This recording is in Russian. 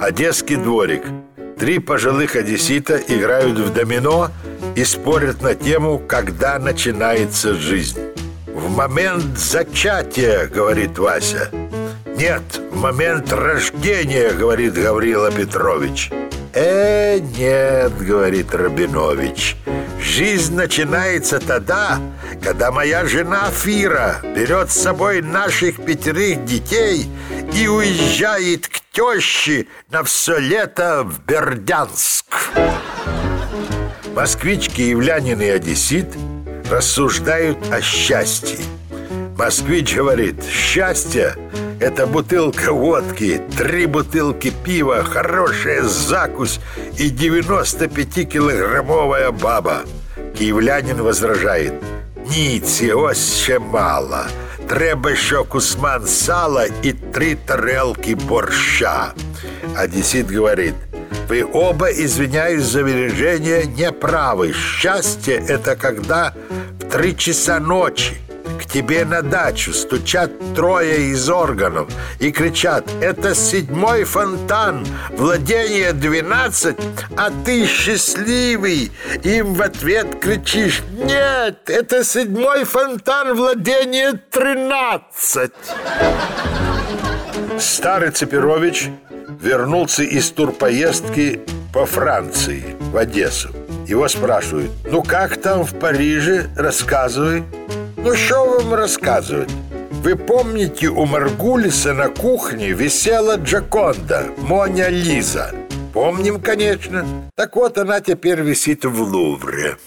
Одесский дворик. Три пожилых одессита играют в домино и спорят на тему, когда начинается жизнь. В момент зачатия, говорит Вася. Нет, в момент рождения, говорит Гаврила Петрович. Э, нет, говорит Рабинович. Жизнь начинается тогда, когда моя жена Фира берет с собой наших пятерых детей и уезжает к теще на все лето в Бердянск. Москвич, киевлянин и одессит рассуждают о счастье. Москвич говорит, счастье – это бутылка водки, три бутылки пива, хорошая закусь и 95-килограммовая баба. Киевлянин возражает, ніц ось ще мало. Треба ще кусман сала и три тарелки борща. Одессит говорит, вы оба, извиняюсь за выражение, неправы. Счастье – это когда в три часа ночи к тебе на дачу стучат трое из органов и кричат «Это седьмой фонтан, владение 12, а ты счастливый!» Им в ответ кричишь «Нет, это седьмой фонтан, владение 13!» Старый Цепирович вернулся из турпоездки по Франции, в Одессу. Его спрашивают, ну как там в Париже, рассказывай. Ну что вам рассказывать? Вы помните, у Маргулиса на кухне висела Джаконда, Моня Лиза? Помним, конечно. Так вот, она теперь висит в Лувре.